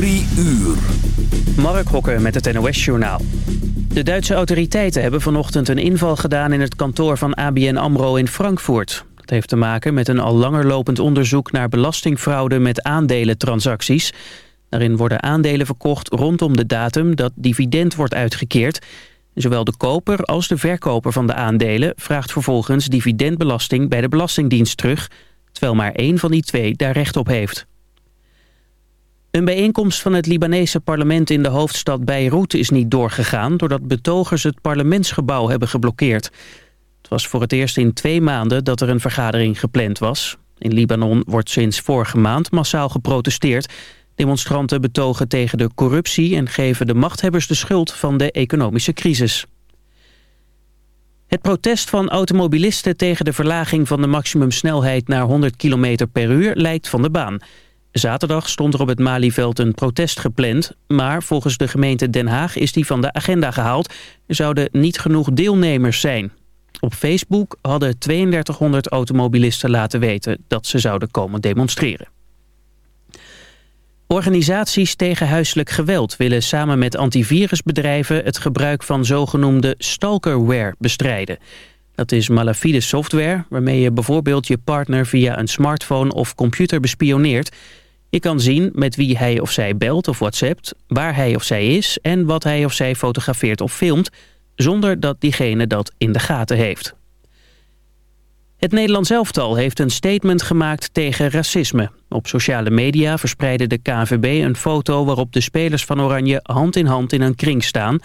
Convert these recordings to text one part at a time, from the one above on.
Drie uur. Mark Hokker met het NOS-journaal. De Duitse autoriteiten hebben vanochtend een inval gedaan... in het kantoor van ABN AMRO in Frankfurt. Dat heeft te maken met een al langer lopend onderzoek... naar belastingfraude met aandelentransacties. Daarin worden aandelen verkocht rondom de datum... dat dividend wordt uitgekeerd. Zowel de koper als de verkoper van de aandelen... vraagt vervolgens dividendbelasting bij de Belastingdienst terug... terwijl maar één van die twee daar recht op heeft. Een bijeenkomst van het Libanese parlement in de hoofdstad Beirut is niet doorgegaan... doordat betogers het parlementsgebouw hebben geblokkeerd. Het was voor het eerst in twee maanden dat er een vergadering gepland was. In Libanon wordt sinds vorige maand massaal geprotesteerd. Demonstranten betogen tegen de corruptie... en geven de machthebbers de schuld van de economische crisis. Het protest van automobilisten tegen de verlaging van de maximumsnelheid naar 100 km per uur lijkt van de baan... Zaterdag stond er op het Malieveld een protest gepland... maar volgens de gemeente Den Haag is die van de agenda gehaald. Er zouden niet genoeg deelnemers zijn. Op Facebook hadden 3200 automobilisten laten weten... dat ze zouden komen demonstreren. Organisaties tegen huiselijk geweld willen samen met antivirusbedrijven... het gebruik van zogenoemde stalkerware bestrijden... Dat is malafide software waarmee je bijvoorbeeld je partner via een smartphone of computer bespioneert. Je kan zien met wie hij of zij belt of whatsappt, waar hij of zij is en wat hij of zij fotografeert of filmt, zonder dat diegene dat in de gaten heeft. Het Nederlands elftal heeft een statement gemaakt tegen racisme. Op sociale media verspreidde de KNVB een foto waarop de spelers van Oranje hand in hand in een kring staan.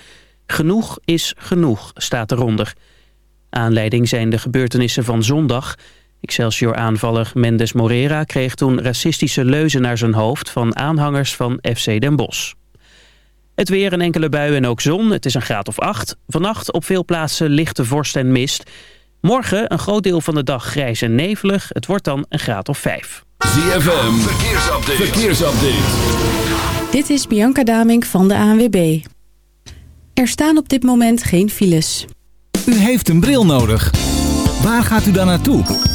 Genoeg is genoeg, staat eronder. Aanleiding zijn de gebeurtenissen van zondag. Excelsior-aanvaller Mendes Morera kreeg toen racistische leuzen naar zijn hoofd... van aanhangers van FC Den Bosch. Het weer een enkele bui en ook zon. Het is een graad of acht. Vannacht op veel plaatsen lichte vorst en mist. Morgen een groot deel van de dag grijs en nevelig. Het wordt dan een graad of vijf. ZFM, verkeersupdate. verkeersupdate. Dit is Bianca Damink van de ANWB. Er staan op dit moment geen files. U heeft een bril nodig. Waar gaat u dan naartoe?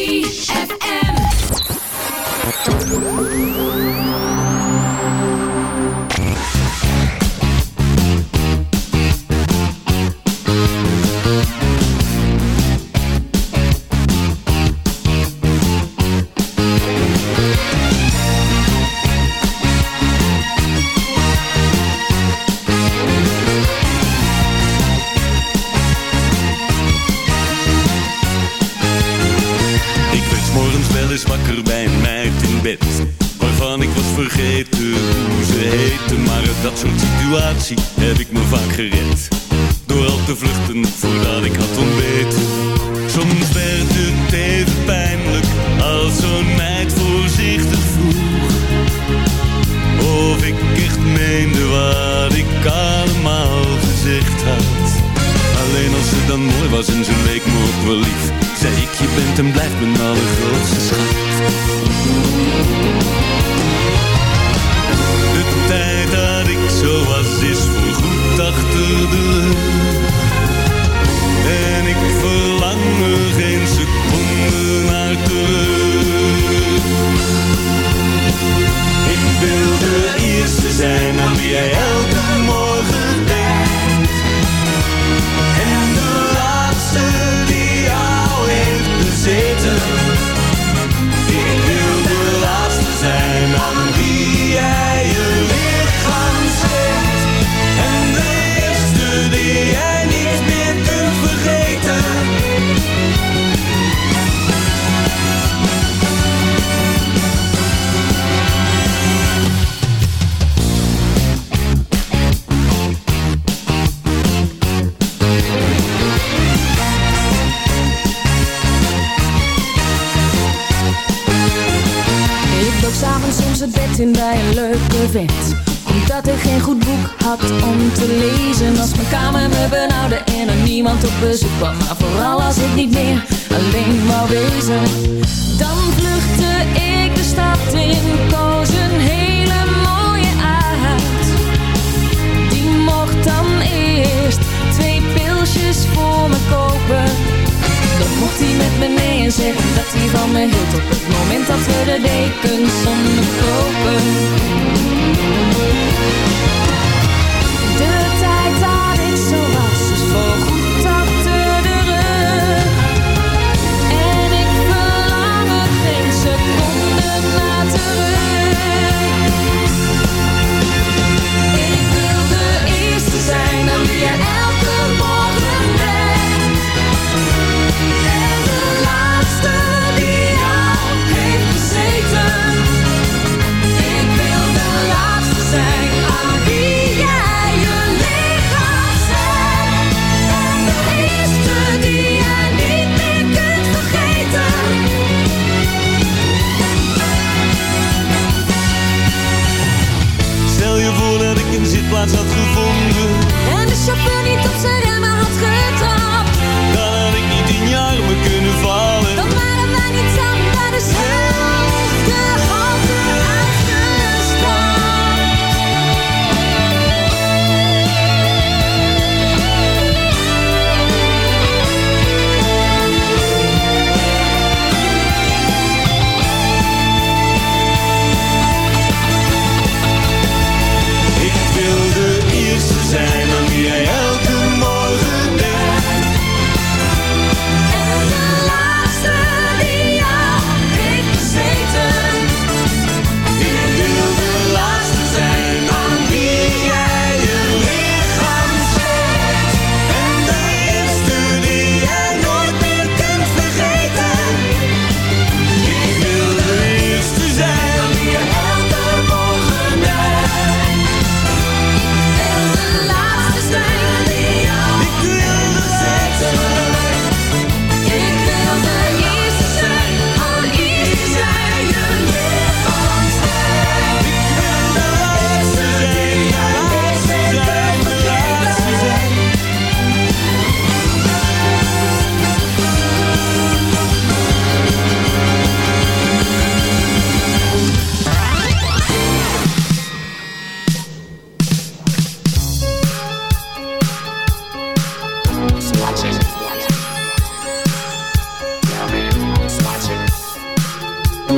ZFM. situatie heb ik me vaak gered. Door al te vluchten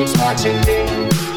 who's watching me.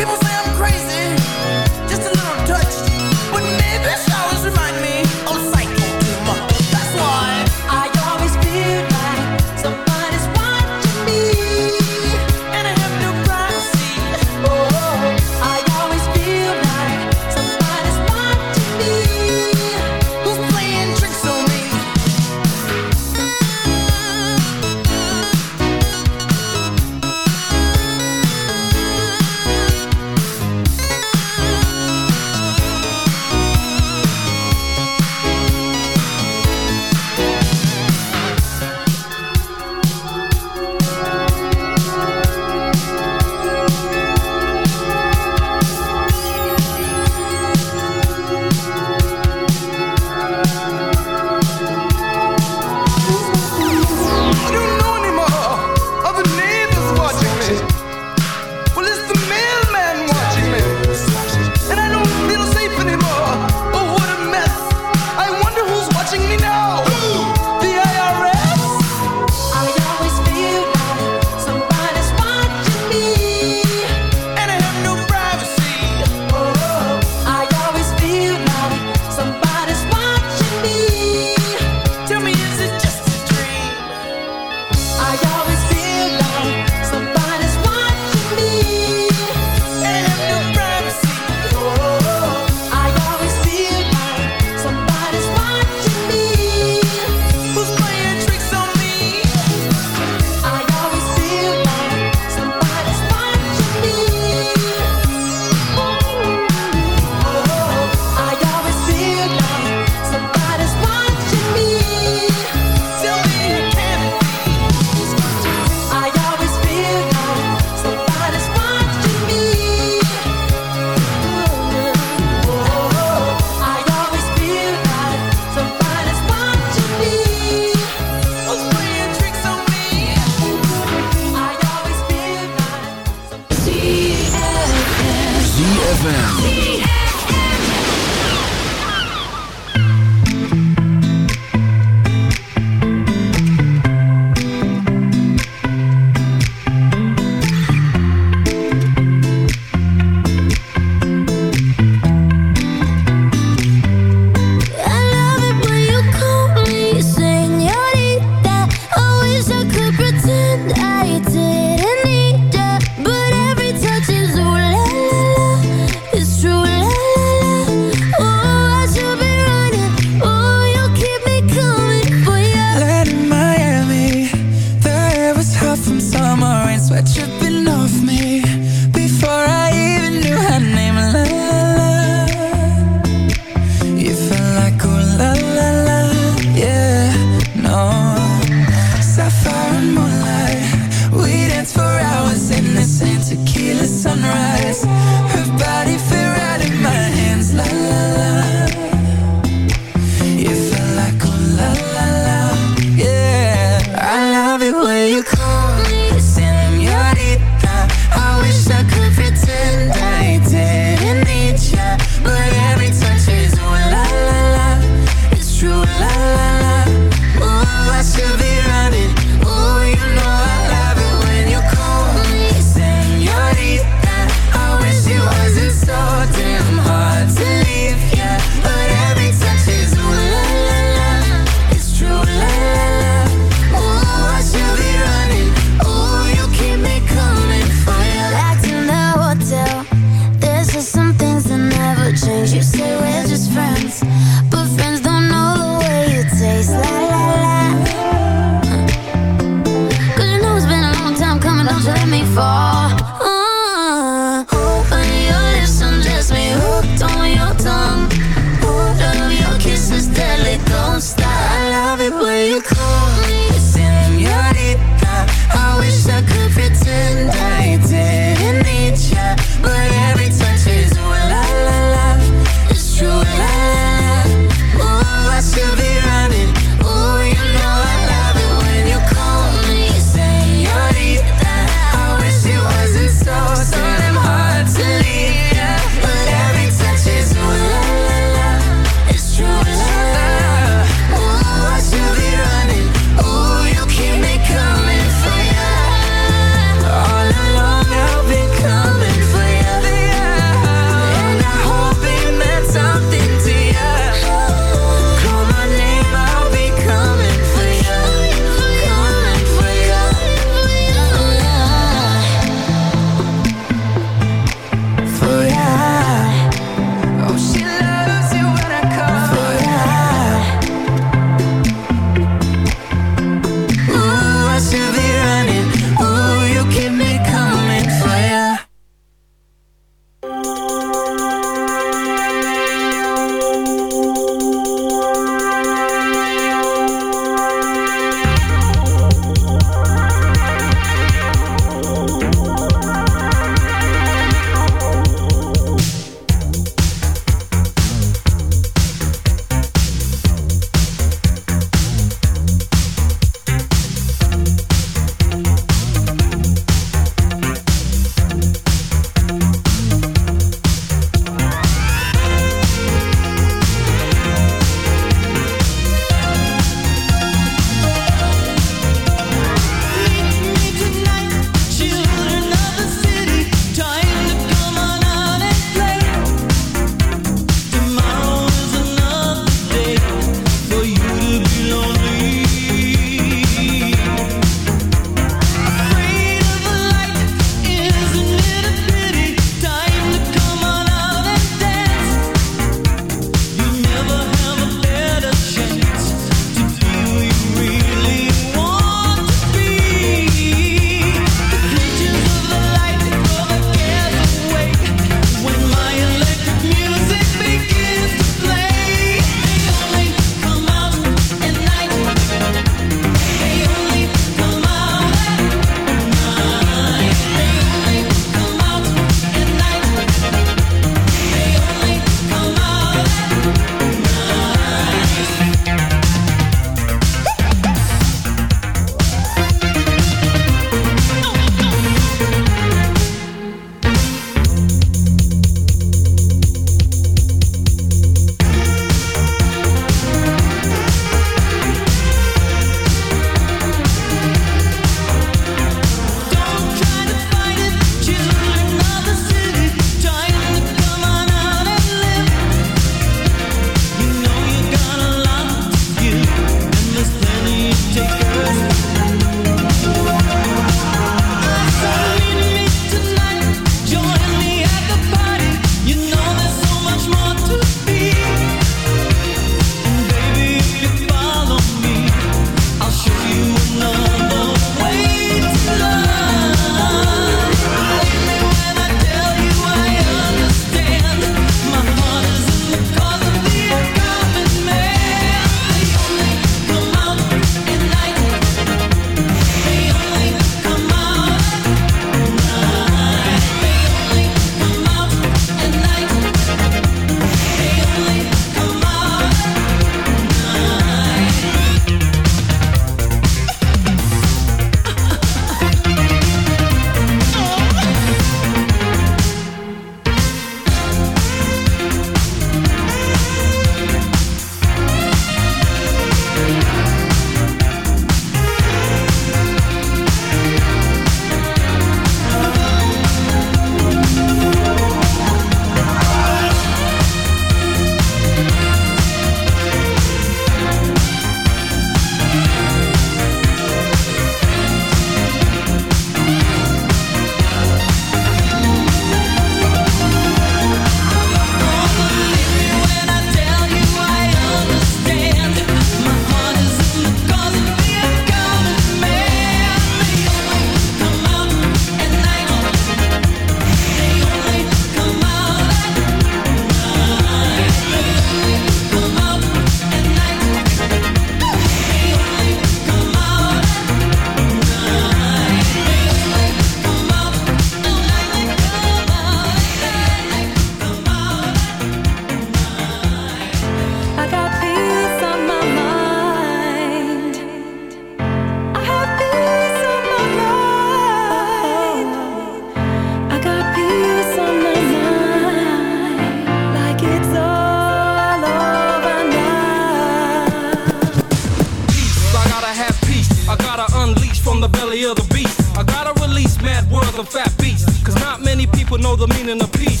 I gotta release mad words of fat beats. Cause not many people know the meaning of peace.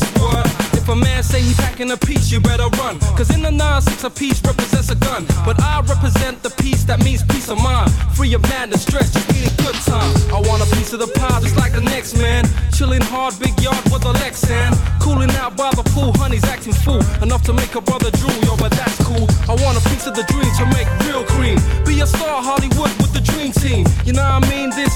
If a man say he packing a piece, you better run. Cause in the nonsense, a piece represents a gun. But I represent the peace that means peace of mind. Free of madness, stress, just meaning good time. I want a piece of the pie just like the next man. Chilling hard, big yard with a Lexan. Cooling out by the pool, honey's acting fool. Enough to make a brother drool, yo, but that's cool. I want a piece of the dream to make real cream. Be a star, Hollywood with the dream team. You know what I mean? This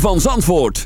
van Zandvoort.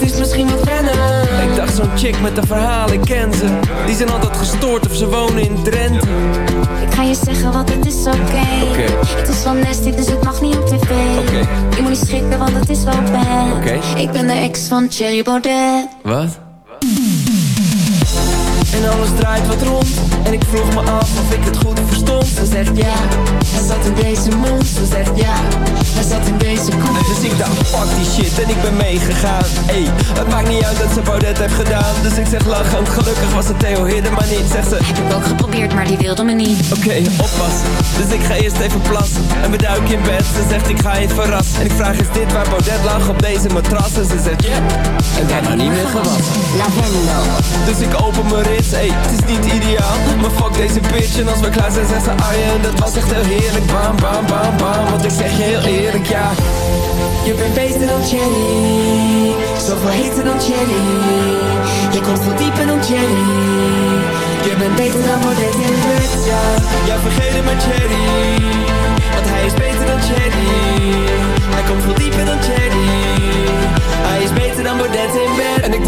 Het is misschien wat wennen Ik dacht zo'n chick met een verhaal, ik ken ze Die zijn altijd gestoord of ze wonen in Drenthe Ik ga je zeggen, want het is oké. Oké. Het is wel nasty, dus het mag niet op tv. Oké. Je moet niet schrikken, want het is wel bad. Oké. Ik ben de ex van Cherry Baudet. Wat? En alles draait wat rond En ik vroeg me af of ik het goed verstond Ze zegt ja, zat in deze mond Ze zegt ja, hij zat in deze koek Dus ik dacht fuck die shit en ik ben meegegaan Ey, het maakt niet uit dat ze Baudet heeft gedaan Dus ik zeg lachend, gelukkig was het Theo Hidden maar niet Zegt ze, Heb ik ook geprobeerd, maar die wilde me niet. Oké, oppassen. Dus ik ga eerst even plassen. En we duiken in bed. Ze zegt ik ga je verrassen. En ik vraag is dit waar Baudet lag op deze matras? En ze zegt ja. En daarna niet meer gewassen. Lavendel. Dus ik open mijn rits. Ey, het is niet ideaal. Maar fuck deze bitch. En als we klaar zijn, zegt ze Arjen. Dat was echt heel heerlijk. Bam, bam, bam, bam. Want ik zeg heel eerlijk, ja. Je bent beter dan Jenny. Zoveel heter dan Jenny. Je komt veel dieper dan Jenny. Je bent beter dan Baudet in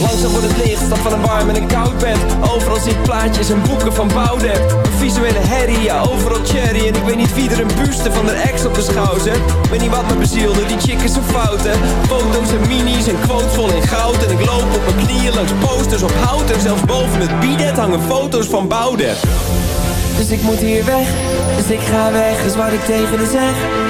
Langzaam wordt het licht, stap van een warm en een koud bed. Overal ik plaatjes en boeken van Boudewijn Een visuele herrie, ja overal cherry. En ik weet niet wie er een buste van de ex op de schouw zet Weet niet wat me bezielde, die chick is zo fout hè. Foto's en minis en quotes vol in goud. En ik loop op mijn knieën langs posters op hout. En zelfs boven het bidet hangen foto's van Boudewijn dus ik moet hier weg, dus ik ga weg, is wat ik tegen haar zeg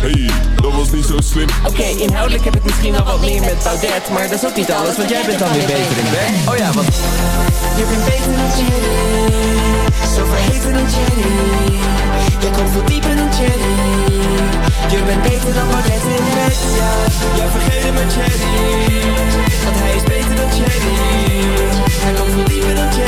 Hey, dat was niet zo slim. Oké, inhoudelijk heb ik misschien wel wat meer met Baudet Maar dat is ook niet alles, want jij bent dan weer beter in bed. Oh ja, want Je bent beter dan Jenny Zo verheven dan Jenny Je komt veel dieper dan Jenny Je bent beter dan Baudet in bed, ja Ja, vergeet het maar Jenny Want hij is beter dan Jenny Hij komt veel dieper dan Hij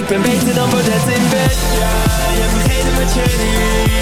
Ik ben beter dan Baudet in bed. Ja, je hebt vergeten met Hij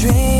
dream,